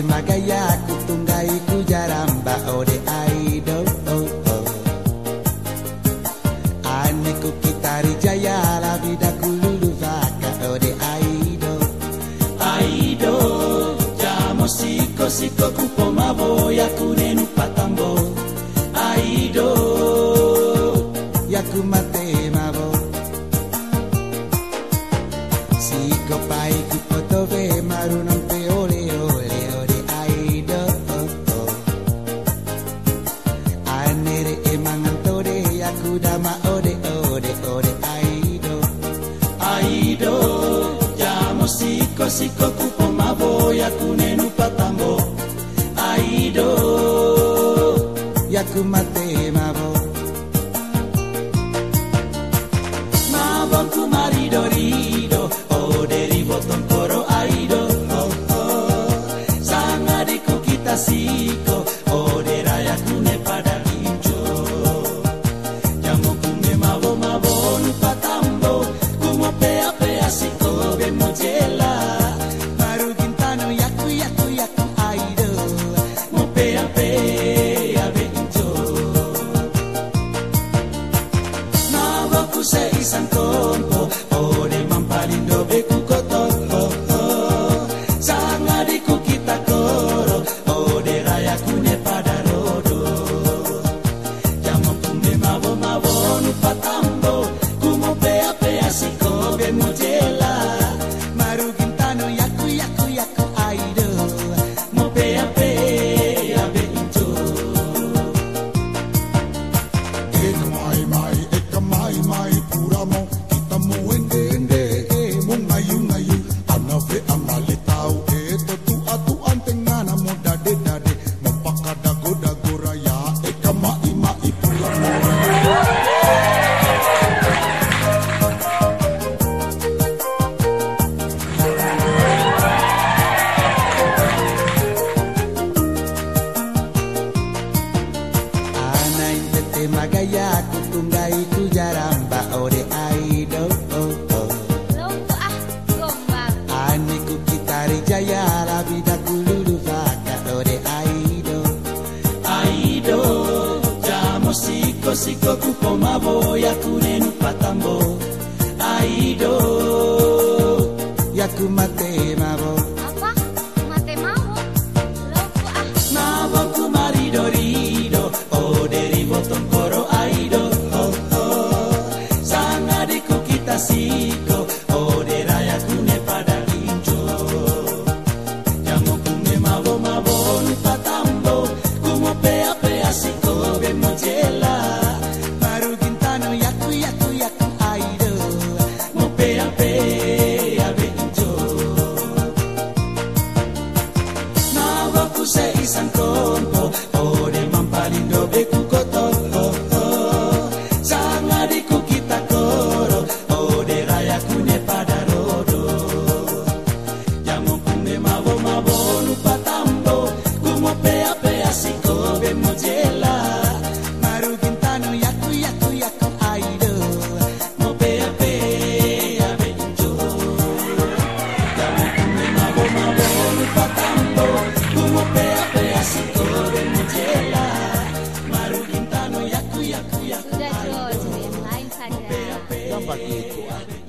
Magaya gaya kutungai kujaramba ore idol oh oh ane ku kitari jaya la vida kululu vaka ore idol idol jamo siko siko kupoma boya kunenu patambo. Idol yakumate mabo. Siko pai kupotobe marunon peoleo udama ode ode ode aido aido jamo siko siko kupo maboya kunenu patambo aido yakumate Sauce y Santón ore magaya kutungai kujaramba ore aido oh, oh. Ah Aniku kitari jaya la vida kululu vaka ore aido Aido jamo siko siko kupoma boya kunenu patambo Aido pé, a. Sudah Jos, yang lain saja.